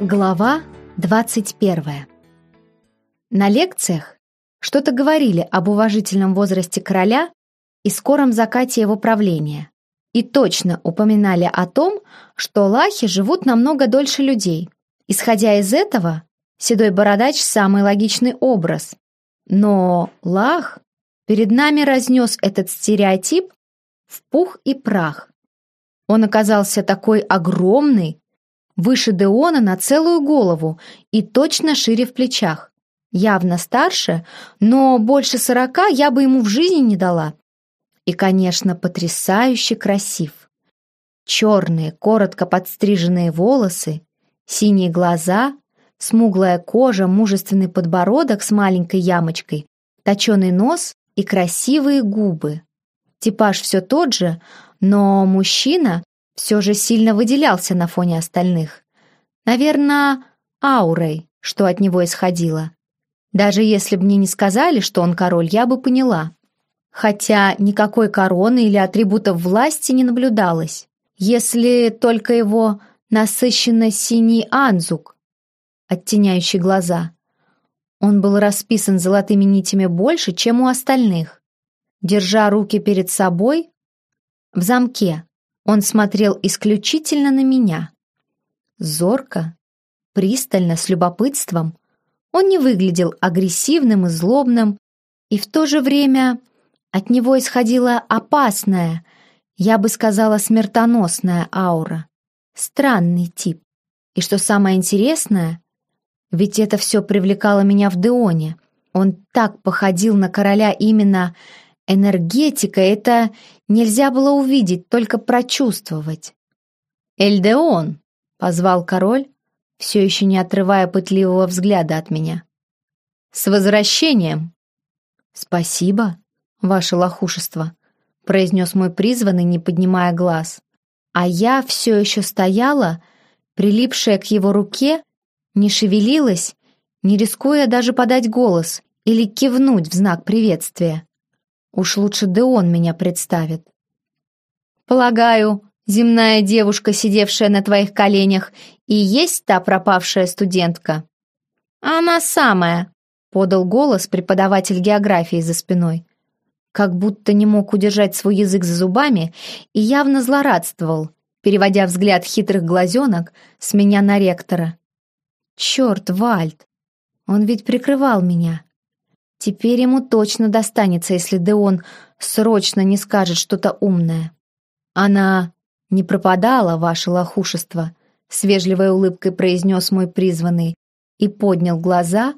Глава 21. На лекциях что-то говорили об уважительном возрасте короля и скором закате его правления. И точно упоминали о том, что лахи живут намного дольше людей. Исходя из этого, седой бородач – самый логичный образ. Но лах перед нами разнес этот стереотип в пух и прах. Он оказался такой огромный, выше Деона на целую голову и точно шире в плечах. Явно старше, но больше сорока я бы ему в жизни не дала. И, конечно, потрясающе красив. Черные, коротко подстриженные волосы, синие глаза, смуглая кожа, мужественный подбородок с маленькой ямочкой, точеный нос и красивые губы. Типаж все тот же, но мужчина все же сильно выделялся на фоне остальных. Наверное, аурой, что от него исходило. Даже если бы мне не сказали, что он король, я бы поняла. Хотя никакой короны или атрибутов власти не наблюдалось, если только его насыщенно синий анзук, оттеняющий глаза. Он был расписан золотыми нитями больше, чем у остальных. Держа руки перед собой, в замке, он смотрел исключительно на меня. Зорко, пристально, с любопытством. Он не выглядел агрессивным и злобным, и в то же время от него исходила опасная, я бы сказала, смертоносная аура. Странный тип. И что самое интересное, ведь это все привлекало меня в Деоне. Он так походил на короля именно Энергетика — это нельзя было увидеть, только прочувствовать. «Эльдеон!» — позвал король, все еще не отрывая пытливого взгляда от меня. «С возвращением!» «Спасибо, ваше лохушество», — произнес мой призванный, не поднимая глаз. А я все еще стояла, прилипшая к его руке, не шевелилась, не рискуя даже подать голос или кивнуть в знак приветствия. Уж лучше Деон меня представит. Полагаю, земная девушка, сидевшая на твоих коленях, и есть та пропавшая студентка? Она самая, подал голос преподаватель географии за спиной. Как будто не мог удержать свой язык за зубами и явно злорадствовал, переводя взгляд хитрых глазенок с меня на ректора. Черт, Вальд, он ведь прикрывал меня. Теперь ему точно достанется, если Деон срочно не скажет что-то умное. Она не пропадала, ваше лохушество, с вежливой улыбкой произнес мой призванный и поднял глаза,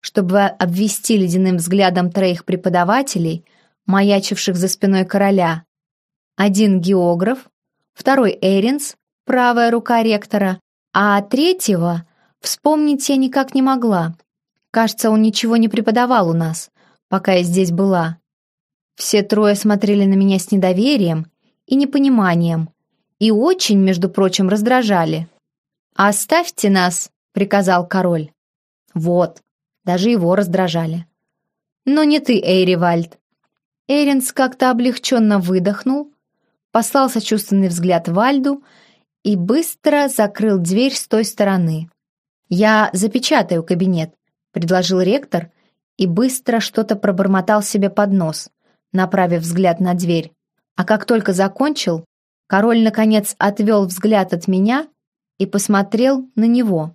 чтобы обвести ледяным взглядом троих преподавателей, маячивших за спиной короля. Один географ, второй Эринс, правая рука ректора, а третьего вспомнить я никак не могла. Кажется, он ничего не преподавал у нас, пока я здесь была. Все трое смотрели на меня с недоверием и непониманием, и очень, между прочим, раздражали. «Оставьте нас», — приказал король. Вот, даже его раздражали. «Но не ты, Эйривальд». Эринс как-то облегченно выдохнул, послал сочувственный взгляд Вальду и быстро закрыл дверь с той стороны. «Я запечатаю кабинет, — предложил ректор и быстро что-то пробормотал себе под нос, направив взгляд на дверь. А как только закончил, король, наконец, отвел взгляд от меня и посмотрел на него.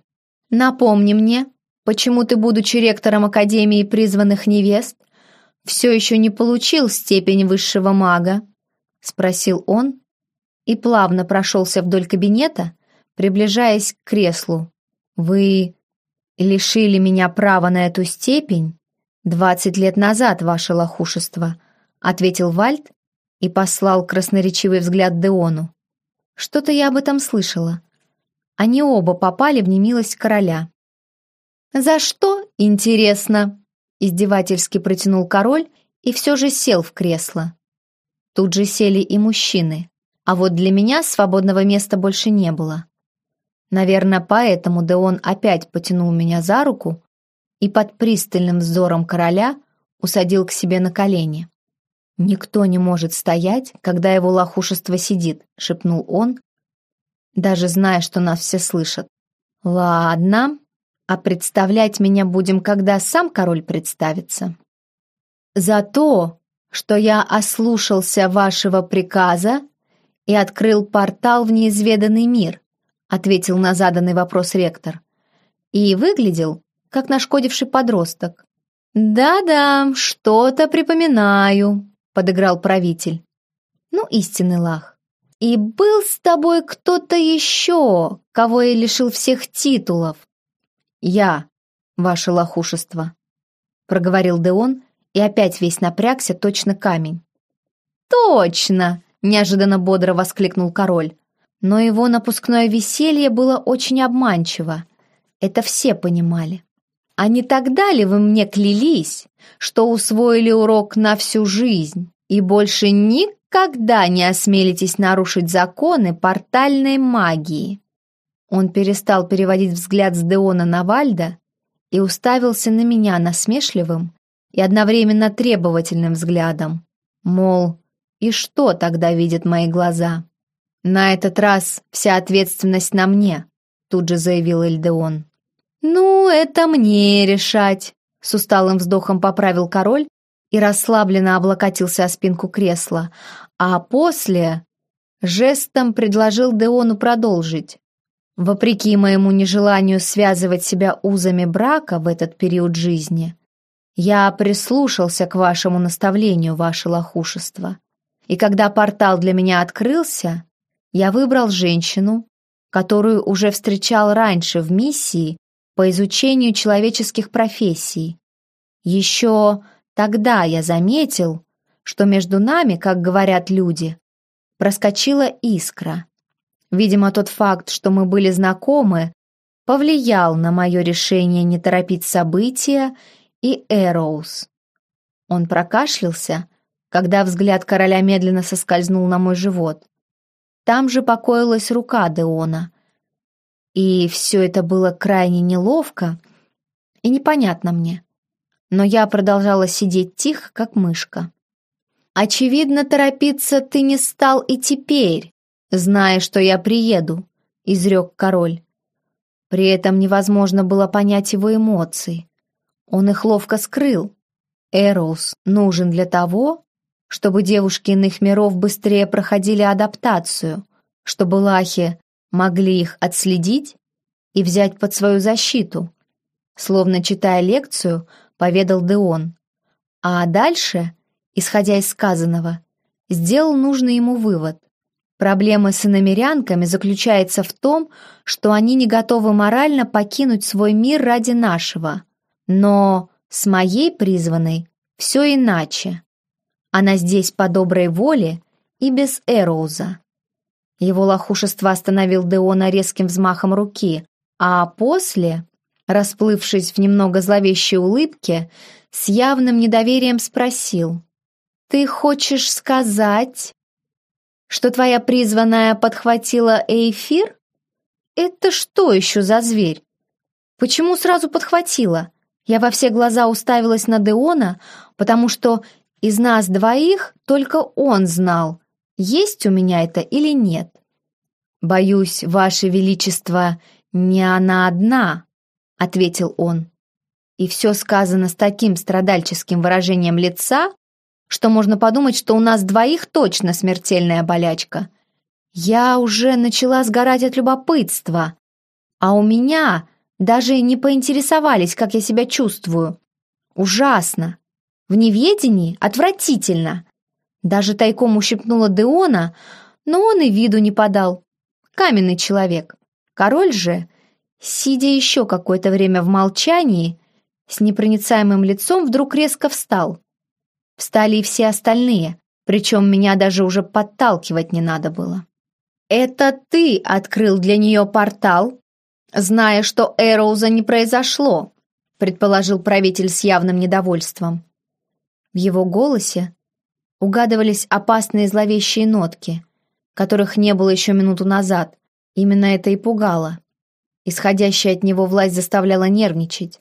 «Напомни мне, почему ты, будучи ректором Академии призванных невест, все еще не получил степень высшего мага?» — спросил он и плавно прошелся вдоль кабинета, приближаясь к креслу. «Вы лишили меня права на эту степень двадцать лет назад, ваше лохушество», ответил Вальд и послал красноречивый взгляд Деону. «Что-то я об этом слышала. Они оба попали в немилость короля». «За что, интересно?» издевательски протянул король и все же сел в кресло. Тут же сели и мужчины, а вот для меня свободного места больше не было. Наверное, поэтому Деон опять потянул меня за руку и под пристальным взором короля усадил к себе на колени. «Никто не может стоять, когда его лохушество сидит», — шепнул он, даже зная, что нас все слышат. Ладно, а представлять меня будем, когда сам король представится. За то, что я ослушался вашего приказа и открыл портал в неизведанный мир, ответил на заданный вопрос ректор. И выглядел, как нашкодивший подросток. «Да-да, что-то припоминаю», — подыграл правитель. «Ну, истинный лах. И был с тобой кто-то еще, кого я лишил всех титулов?» «Я, ваше лохушество», — проговорил Деон и опять весь напрягся, точно камень. «Точно!» — неожиданно бодро воскликнул король. Но его напускное веселье было очень обманчиво. Это все понимали. А не тогда ли вы мне клялись, что усвоили урок на всю жизнь и больше никогда не осмелитесь нарушить законы портальной магии?» Он перестал переводить взгляд с Деона на Вальда и уставился на меня насмешливым и одновременно требовательным взглядом. Мол, и что тогда видят мои глаза? «На этот раз вся ответственность на мне», тут же заявил Эльдеон. «Ну, это мне решать», — с усталым вздохом поправил король и расслабленно облокотился о спинку кресла, а после жестом предложил Деону продолжить. Вопреки моему нежеланию связывать себя узами брака в этот период жизни, я прислушался к вашему наставлению, ваше лохушество. И когда портал для меня открылся, я выбрал женщину, которую уже встречал раньше в миссии по изучению человеческих профессий. Еще тогда я заметил, что между нами, как говорят люди, проскочила искра. Видимо, тот факт, что мы были знакомы, повлиял на мое решение не торопить события и Эроуз. Он прокашлялся, когда взгляд короля медленно соскользнул на мой живот. Там же покоилась рука Деона, и все это было крайне неловко и непонятно мне. Но я продолжала сидеть тихо, как мышка. «Очевидно, торопиться ты не стал и теперь, зная, что я приеду», — изрек король. При этом невозможно было понять его эмоций. Он их ловко скрыл. Эроус нужен для того, чтобы девушки иных миров быстрее проходили адаптацию, чтобы лахи могли их отследить и взять под свою защиту, словно читая лекцию, поведал Деон. А дальше, исходя из сказанного, сделал нужный ему вывод. Проблема с иномерянками заключается в том, что они не готовы морально покинуть свой мир ради нашего. Но с моей призванной все иначе. Она здесь по доброй воле и без Эроуза. Его лохушество остановил Деона резким взмахом руки, а после, расплывшись в немного зловещей улыбке, с явным недоверием спросил. «Ты хочешь сказать, что твоя призванная подхватила эйфир? Это что еще за зверь? Почему сразу подхватила? Я во все глаза уставилась на Деона, потому что из нас двоих только он знал, есть у меня это или нет. «Боюсь, Ваше Величество, не она одна», — ответил он. И все сказано с таким страдальческим выражением лица, что можно подумать, что у нас двоих точно смертельная болячка. Я уже начала сгорать от любопытства, а у меня даже не поинтересовались, как я себя чувствую. Ужасно. В неведении отвратительно. Даже тайком ущипнула Деона, но он и виду не подал. Каменный человек. Король же, сидя еще какое-то время в молчании, с непроницаемым лицом вдруг резко встал. Встали и все остальные, причем меня даже уже подталкивать не надо было. «Это ты открыл для нее портал, зная, что Эроуза не произошло», предположил правитель с явным недовольством. В его голосе угадывались опасные зловещие нотки, которых не было еще минуту назад. Именно это и пугало. Исходящая от него власть заставляла нервничать.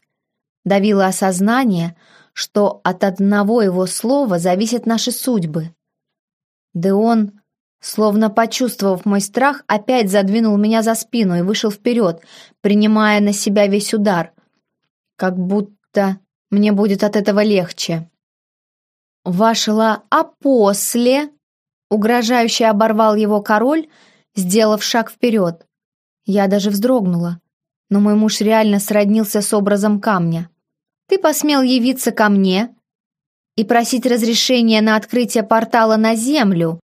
Давило осознание, что от одного его слова зависят наши судьбы. Деон словно почувствовав мой страх, опять задвинул меня за спину и вышел вперед, принимая на себя весь удар. Как будто мне будет от этого легче. «Вашила, а после?» Угрожающе оборвал его король, сделав шаг вперед. Я даже вздрогнула, но мой муж реально сроднился с образом камня. «Ты посмел явиться ко мне и просить разрешения на открытие портала на Землю,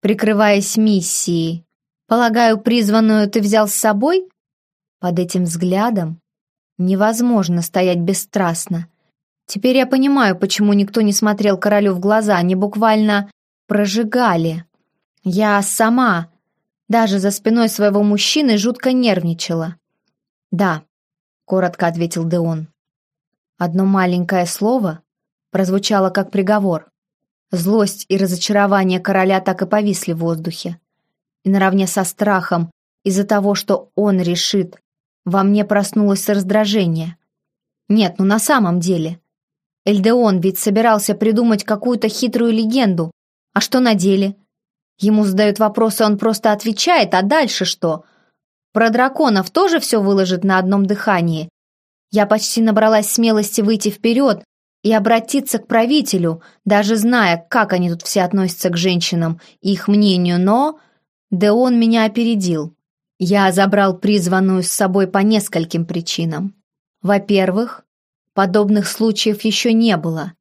прикрываясь миссией. Полагаю, призванную ты взял с собой?» Под этим взглядом невозможно стоять бесстрастно. Теперь я понимаю, почему никто не смотрел королю в глаза, они буквально прожигали. Я сама, даже за спиной своего мужчины, жутко нервничала. «Да», — коротко ответил Деон. Одно маленькое слово прозвучало как приговор. Злость и разочарование короля так и повисли в воздухе. И наравне со страхом из-за того, что он решит, во мне проснулось раздражение. Нет, ну на самом деле. Эльдеон ведь собирался придумать какую-то хитрую легенду, а что на деле? Ему задают вопросы, он просто отвечает, а дальше что? Про драконов тоже все выложит на одном дыхании. Я почти набралась смелости выйти вперед и обратиться к правителю, даже зная, как они тут все относятся к женщинам и их мнению, но... Да он меня опередил. Я забрал призванную с собой по нескольким причинам. Во-первых, подобных случаев еще не было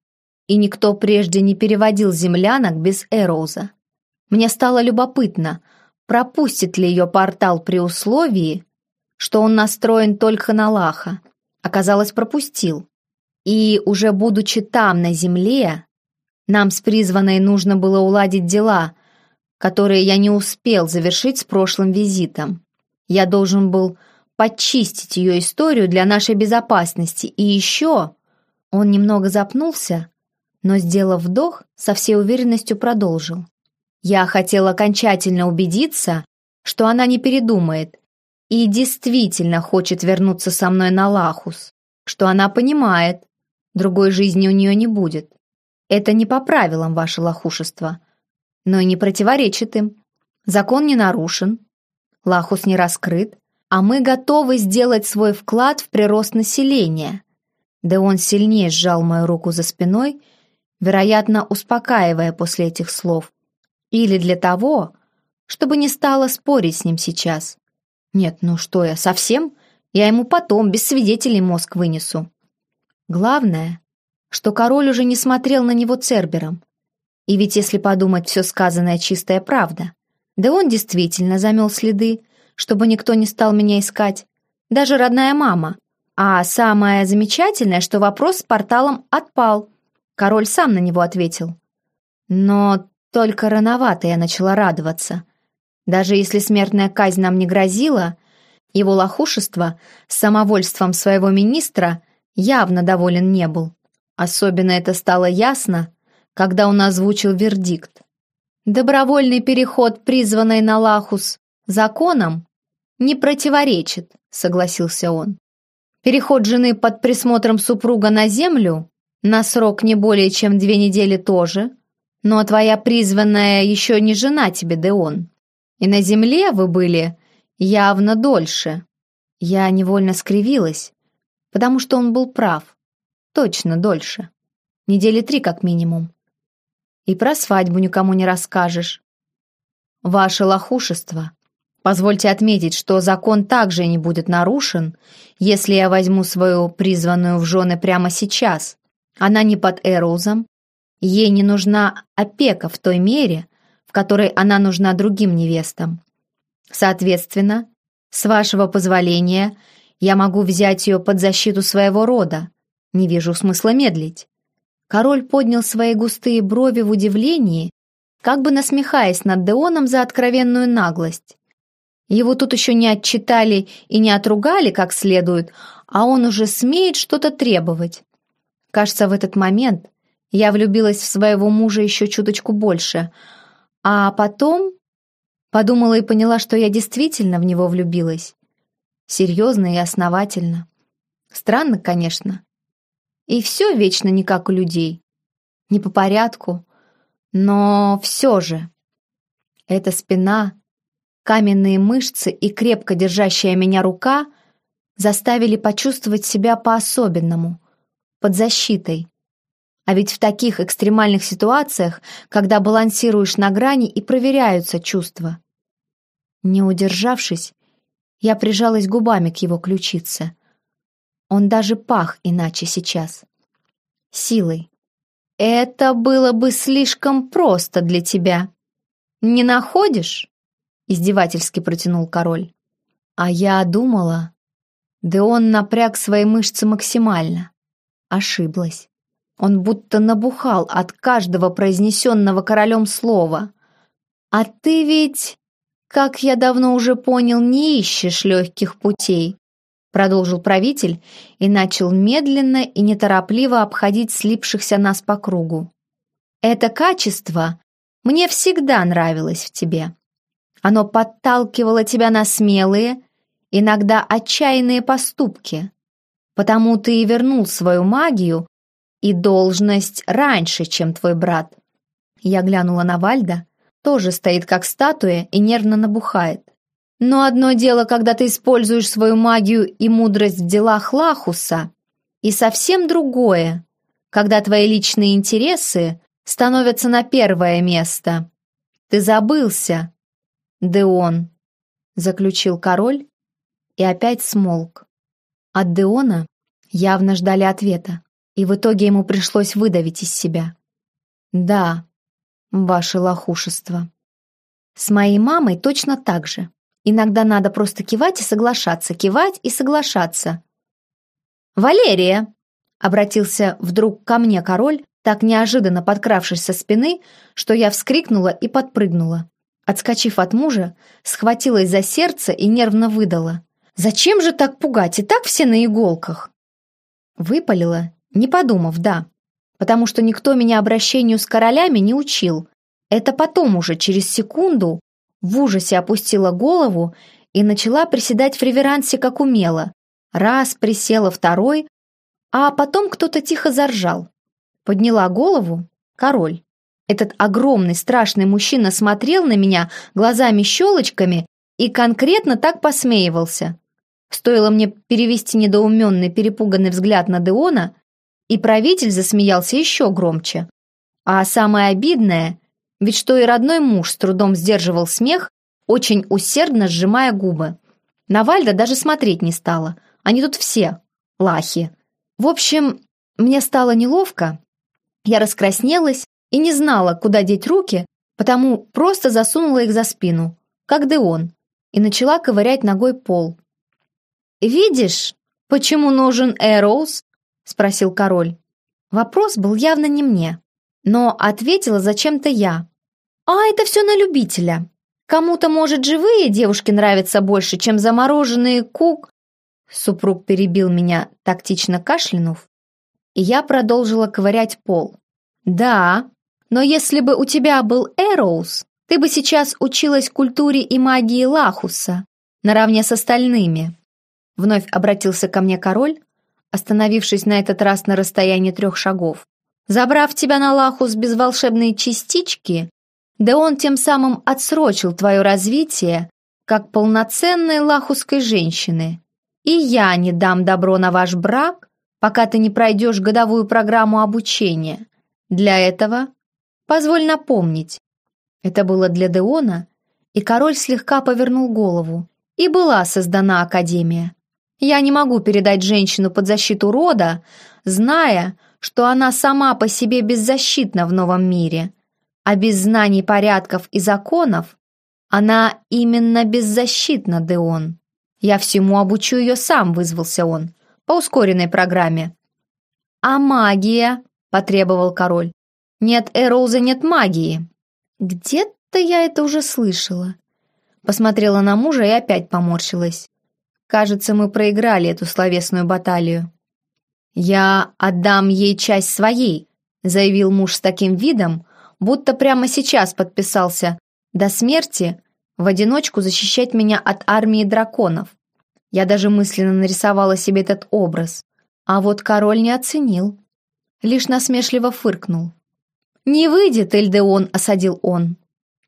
и никто прежде не переводил землянок без Эроуза. Мне стало любопытно, пропустит ли ее портал при условии, что он настроен только на Лаха. Оказалось, пропустил. И уже будучи там, на земле, нам с призванной нужно было уладить дела, которые я не успел завершить с прошлым визитом. Я должен был почистить ее историю для нашей безопасности. И еще... Он немного запнулся, но, сделав вдох, со всей уверенностью продолжил. «Я хотел окончательно убедиться, что она не передумает и действительно хочет вернуться со мной на Лахус, что она понимает, другой жизни у нее не будет. Это не по правилам ваше лохушество, но и не противоречит им. Закон не нарушен, Лахус не раскрыт, а мы готовы сделать свой вклад в прирост населения». Да он сильнее сжал мою руку за спиной вероятно, успокаивая после этих слов. Или для того, чтобы не стала спорить с ним сейчас. Нет, ну что я, совсем? Я ему потом, без свидетелей, мозг вынесу. Главное, что король уже не смотрел на него цербером. И ведь, если подумать, все сказанное чистая правда. Да он действительно замел следы, чтобы никто не стал меня искать. Даже родная мама. А самое замечательное, что вопрос с порталом отпал. Король сам на него ответил. Но только рановато я начала радоваться. Даже если смертная казнь нам не грозила, его лохушество с самовольством своего министра явно доволен не был. Особенно это стало ясно, когда он озвучил вердикт. Добровольный переход, призванный на Лахус, законом не противоречит, согласился он. Переход жены под присмотром супруга на землю на срок не более чем две недели тоже, но твоя призванная еще не жена тебе, Деон. И на земле вы были явно дольше. Я невольно скривилась, потому что он был прав. Точно дольше. Недели три как минимум. И про свадьбу никому не расскажешь. Ваше лохушество. Позвольте отметить, что закон также не будет нарушен, если я возьму свою призванную в жены прямо сейчас, она не под Эроузом. Ей не нужна опека в той мере, в которой она нужна другим невестам. Соответственно, с вашего позволения, я могу взять ее под защиту своего рода. Не вижу смысла медлить. Король поднял свои густые брови в удивлении, как бы насмехаясь над Деоном за откровенную наглость. Его тут еще не отчитали и не отругали как следует, а он уже смеет что-то требовать. Кажется, в этот момент я влюбилась в своего мужа еще чуточку больше, а потом подумала и поняла, что я действительно в него влюбилась. Серьезно и основательно. Странно, конечно. И все вечно не как у людей. Не по порядку, но все же. Эта спина, каменные мышцы и крепко держащая меня рука заставили почувствовать себя по-особенному, под защитой. А ведь в таких экстремальных ситуациях, когда балансируешь на грани и проверяются чувства. Не удержавшись, я прижалась губами к его ключице. Он даже пах иначе сейчас. Силой. «Это было бы слишком просто для тебя. Не находишь?» Издевательски протянул король. А я думала... Да он напряг свои мышцы максимально. Ошиблась. Он будто набухал от каждого произнесенного королем слова. «А ты ведь, как я давно уже понял, не ищешь легких путей», продолжил правитель и начал медленно и неторопливо обходить слипшихся нас по кругу. «Это качество мне всегда нравилось в тебе. Оно подталкивало тебя на смелые, иногда отчаянные поступки. Потому ты и вернул свою магию и должность раньше, чем твой брат. Я глянула на Вальда, тоже стоит как статуя и нервно набухает. Но одно дело, когда ты используешь свою магию и мудрость в делах Лахуса, и совсем другое, когда твои личные интересы становятся на первое место. Ты забылся, Деон, заключил король и опять смолк. От Деона явно ждали ответа и в итоге ему пришлось выдавить из себя. «Да, ваше лохушество. С моей мамой точно так же. Иногда надо просто кивать и соглашаться, кивать и соглашаться». «Валерия!» — обратился вдруг ко мне король, так неожиданно подкравшись со спины, что я вскрикнула и подпрыгнула. Отскочив от мужа, схватилась за сердце и нервно выдала. «Зачем же так пугать? И так все на иголках!» Выпалила не подумав, да. Потому что никто меня обращению с королями не учил. Это потом уже, через секунду, в ужасе опустила голову и начала приседать в реверансе, как умела. Раз присела, второй, а потом кто-то тихо заржал. Подняла голову — король. Этот огромный страшный мужчина смотрел на меня глазами-щелочками и конкретно так посмеивался. Стоило мне перевести недоуменный перепуганный взгляд на Деона, и правитель засмеялся еще громче. А самое обидное, ведь что и родной муж с трудом сдерживал смех, очень усердно сжимая губы. На Вальда даже смотреть не стала. Они тут все лахи. В общем, мне стало неловко. Я раскраснелась и не знала, куда деть руки, потому просто засунула их за спину, как Деон, и начала ковырять ногой пол. «Видишь, почему нужен Эроуз?» — спросил король. Вопрос был явно не мне, но ответила зачем-то я. «А это все на любителя. Кому-то, может, живые девушки нравятся больше, чем замороженные кук...» Супруг перебил меня, тактично кашлянув, и я продолжила ковырять пол. «Да, но если бы у тебя был Эроуз, ты бы сейчас училась культуре и магии Лахуса, наравне с остальными». Вновь обратился ко мне король, остановившись на этот раз на расстоянии трех шагов. Забрав тебя на Лахус без волшебной частички, да он тем самым отсрочил твое развитие как полноценной лахусской женщины. И я не дам добро на ваш брак, пока ты не пройдешь годовую программу обучения. Для этого позволь напомнить. Это было для Деона, и король слегка повернул голову. И была создана Академия. Я не могу передать женщину под защиту рода, зная, что она сама по себе беззащитна в новом мире, а без знаний порядков и законов она именно беззащитна, Деон. Я всему обучу ее сам, вызвался он, по ускоренной программе. «А магия?» – потребовал король. «Нет Эроуза, нет магии». «Где-то я это уже слышала». Посмотрела на мужа и опять поморщилась. Кажется, мы проиграли эту словесную баталию. «Я отдам ей часть своей», — заявил муж с таким видом, будто прямо сейчас подписался до смерти в одиночку защищать меня от армии драконов. Я даже мысленно нарисовала себе этот образ. А вот король не оценил. Лишь насмешливо фыркнул. «Не выйдет, Эльдеон», — осадил он.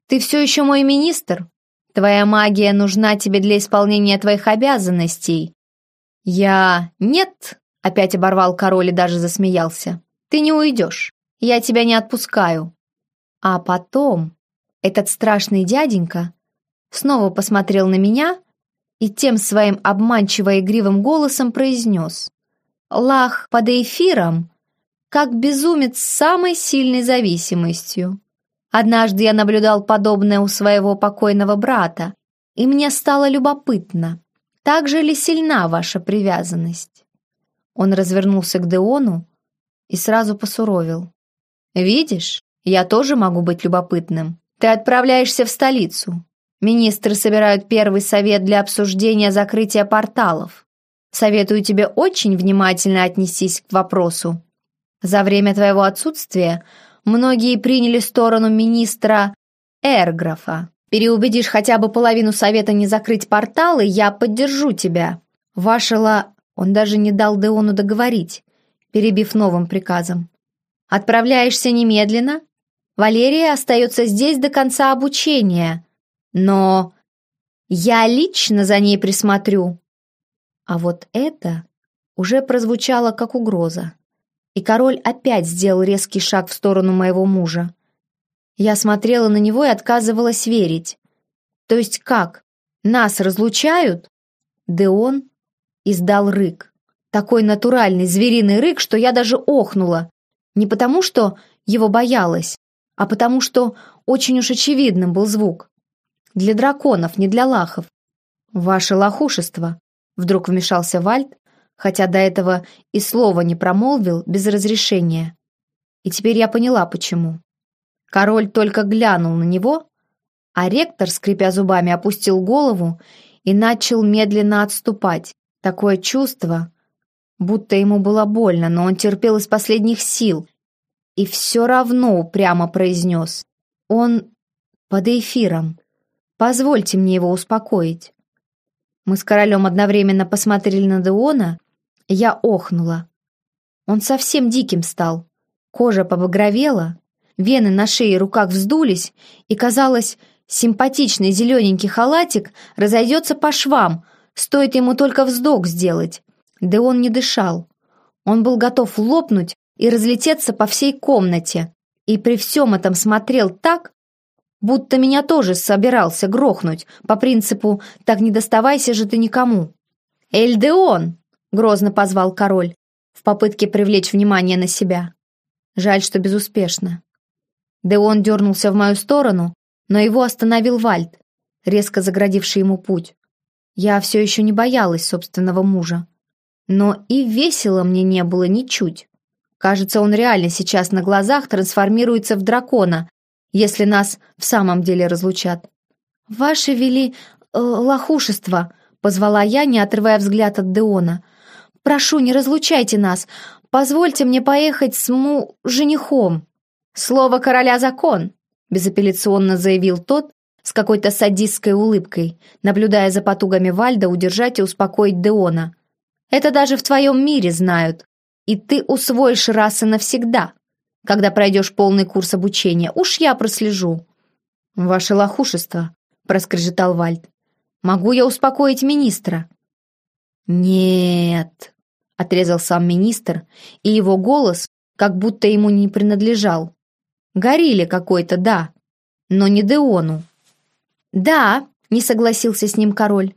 Ты все еще мой министр? Твоя магия нужна тебе для исполнения твоих обязанностей. Я... Нет, опять оборвал король и даже засмеялся. Ты не уйдешь. Я тебя не отпускаю. А потом этот страшный дяденька снова посмотрел на меня и тем своим обманчиво игривым голосом произнес «Лах под эфиром, как безумец с самой сильной зависимостью. Однажды я наблюдал подобное у своего покойного брата, и мне стало любопытно, так же ли сильна ваша привязанность?» Он развернулся к Деону и сразу посуровил. «Видишь, я тоже могу быть любопытным. Ты отправляешься в столицу. Министры собирают первый совет для обсуждения закрытия порталов. Советую тебе очень внимательно отнестись к вопросу. За время твоего отсутствия многие приняли сторону министра Эрграфа. Переубедишь хотя бы половину совета не закрыть порталы, я поддержу тебя. Вашела... Он даже не дал Деону договорить, перебив новым приказом. Отправляешься немедленно. Валерия остается здесь до конца обучения. Но я лично за ней присмотрю. А вот это уже прозвучало как угроза. И король опять сделал резкий шаг в сторону моего мужа. Я смотрела на него и отказывалась верить. То есть как? Нас разлучают? Деон издал рык. Такой натуральный звериный рык, что я даже охнула. Не потому, что его боялась, а потому, что очень уж очевидным был звук. Для драконов, не для лахов. «Ваше лохушество», — вдруг вмешался Вальд, хотя до этого и слова не промолвил без разрешения. И теперь я поняла, почему. Король только глянул на него, а ректор, скрипя зубами, опустил голову и начал медленно отступать. Такое чувство, будто ему было больно, но он терпел из последних сил и все равно упрямо произнес. Он под эфиром. Позвольте мне его успокоить. Мы с королем одновременно посмотрели на Деона, я охнула. Он совсем диким стал. Кожа побагровела, вены на шее и руках вздулись, и, казалось, симпатичный зелененький халатик разойдется по швам, стоит ему только вздох сделать. Да он не дышал. Он был готов лопнуть и разлететься по всей комнате, и при всем этом смотрел так, будто меня тоже собирался грохнуть, по принципу «так не доставайся же ты никому». «Эльдеон!» — грозно позвал король, в попытке привлечь внимание на себя. Жаль, что безуспешно. Деон дернулся в мою сторону, но его остановил Вальд, резко заградивший ему путь. Я все еще не боялась собственного мужа. Но и весело мне не было ничуть. Кажется, он реально сейчас на глазах трансформируется в дракона, если нас в самом деле разлучат. «Ваше вели... Э, лохушество», — позвала я, не отрывая взгляд от Деона. «Прошу, не разлучайте нас. Позвольте мне поехать с му... женихом». «Слово короля закон», — безапелляционно заявил тот с какой-то садистской улыбкой, наблюдая за потугами Вальда удержать и успокоить Деона. «Это даже в твоем мире знают, и ты усвоишь раз и навсегда, когда пройдешь полный курс обучения. Уж я прослежу». «Ваше лохушество», — проскрежетал Вальд. «Могу я успокоить министра?» «Нет», — отрезал сам министр, и его голос как будто ему не принадлежал. «Горилле какой-то, да, но не Деону». «Да», — не согласился с ним король.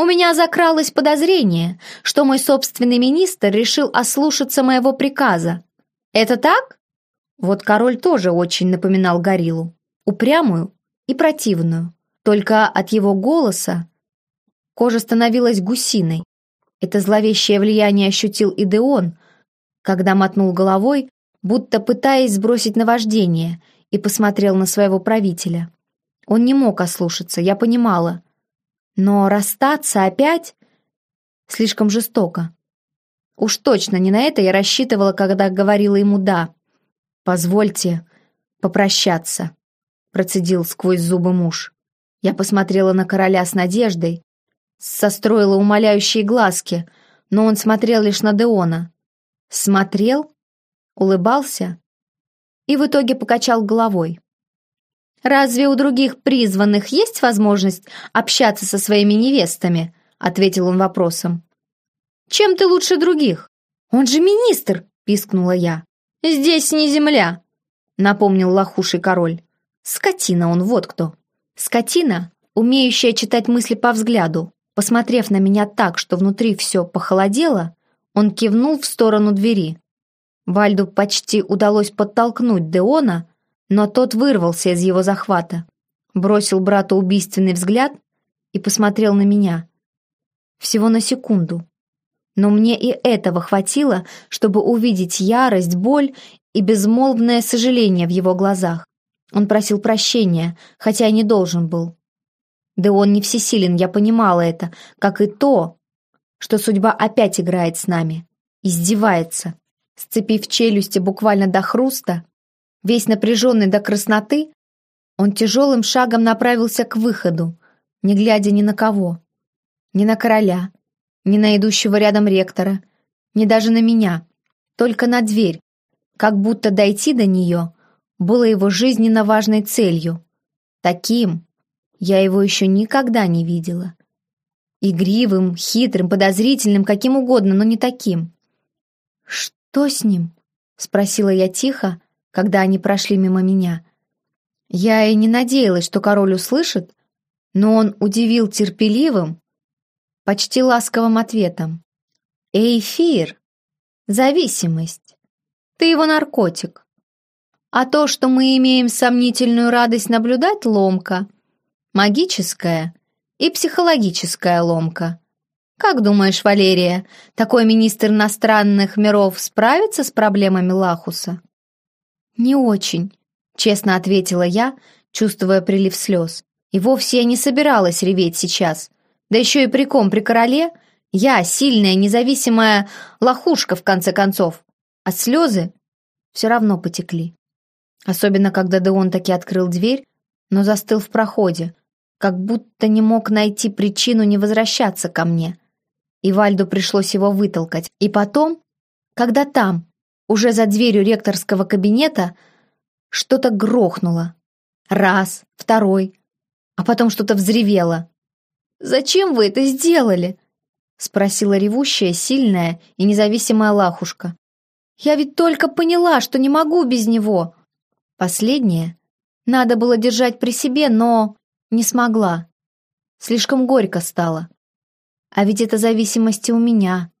У меня закралось подозрение, что мой собственный министр решил ослушаться моего приказа. Это так? Вот король тоже очень напоминал гориллу. Упрямую и противную. Только от его голоса кожа становилась гусиной. Это зловещее влияние ощутил и Деон, когда мотнул головой, будто пытаясь сбросить наваждение, и посмотрел на своего правителя. Он не мог ослушаться, я понимала. Но расстаться опять слишком жестоко. Уж точно не на это я рассчитывала, когда говорила ему «да». «Позвольте попрощаться», — процедил сквозь зубы муж. Я посмотрела на короля с надеждой, состроила умоляющие глазки, но он смотрел лишь на Деона. Смотрел, улыбался и в итоге покачал головой. «Разве у других призванных есть возможность общаться со своими невестами?» ответил он вопросом. «Чем ты лучше других?» «Он же министр!» — пискнула я. «Здесь не земля!» — напомнил лохуший король. «Скотина он, вот кто!» «Скотина, умеющая читать мысли по взгляду». Посмотрев на меня так, что внутри все похолодело, он кивнул в сторону двери. Вальду почти удалось подтолкнуть Деона, но тот вырвался из его захвата, бросил брату убийственный взгляд и посмотрел на меня. Всего на секунду. Но мне и этого хватило, чтобы увидеть ярость, боль и безмолвное сожаление в его глазах. Он просил прощения, хотя и не должен был. Да он не всесилен, я понимала это, как и то, что судьба опять играет с нами, издевается. Сцепив челюсти буквально до хруста, весь напряженный до красноты, он тяжелым шагом направился к выходу, не глядя ни на кого. Ни на короля, ни на идущего рядом ректора, ни даже на меня, только на дверь, как будто дойти до нее было его жизненно важной целью. Таким я его еще никогда не видела. Игривым, хитрым, подозрительным, каким угодно, но не таким. «Что с ним?» — спросила я тихо, когда они прошли мимо меня. Я и не надеялась, что король услышит, но он удивил терпеливым, почти ласковым ответом. «Эйфир! Зависимость! Ты его наркотик! А то, что мы имеем сомнительную радость наблюдать, ломка, магическая и психологическая ломка. Как думаешь, Валерия, такой министр иностранных миров справится с проблемами Лахуса?» «Не очень», — честно ответила я, чувствуя прилив слез. И вовсе я не собиралась реветь сейчас. Да еще и при ком, при короле? Я сильная, независимая лохушка, в конце концов. А слезы все равно потекли. Особенно, когда Деон таки открыл дверь, но застыл в проходе, как будто не мог найти причину не возвращаться ко мне. И Вальду пришлось его вытолкать. И потом, когда там, уже за дверью ректорского кабинета, что-то грохнуло. Раз, второй, а потом что-то взревело. «Зачем вы это сделали?» — спросила ревущая, сильная и независимая лахушка. «Я ведь только поняла, что не могу без него!» Последнее надо было держать при себе, но не смогла. Слишком горько стало. А ведь это зависимости у меня.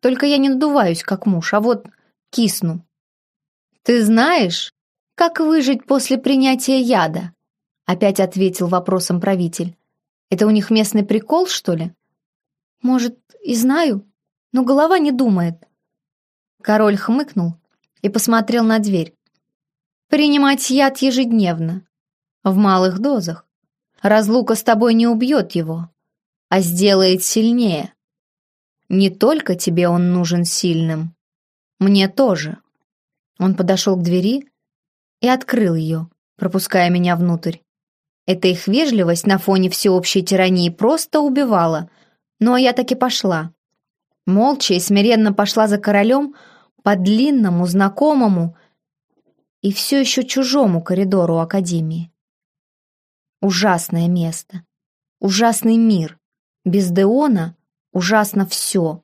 Только я не надуваюсь, как муж, а вот кисну. «Ты знаешь, как выжить после принятия яда?» Опять ответил вопросом правитель. «Это у них местный прикол, что ли?» «Может, и знаю, но голова не думает». Король хмыкнул и посмотрел на дверь. «Принимать яд ежедневно, в малых дозах. Разлука с тобой не убьет его, а сделает сильнее. Не только тебе он нужен сильным, мне тоже». Он подошел к двери и открыл ее, пропуская меня внутрь. Эта их вежливость на фоне всеобщей тирании просто убивала, но я таки пошла. Молча и смиренно пошла за королем по длинному, знакомому и все еще чужому коридору Академии. Ужасное место, ужасный мир. Без Деона ужасно все.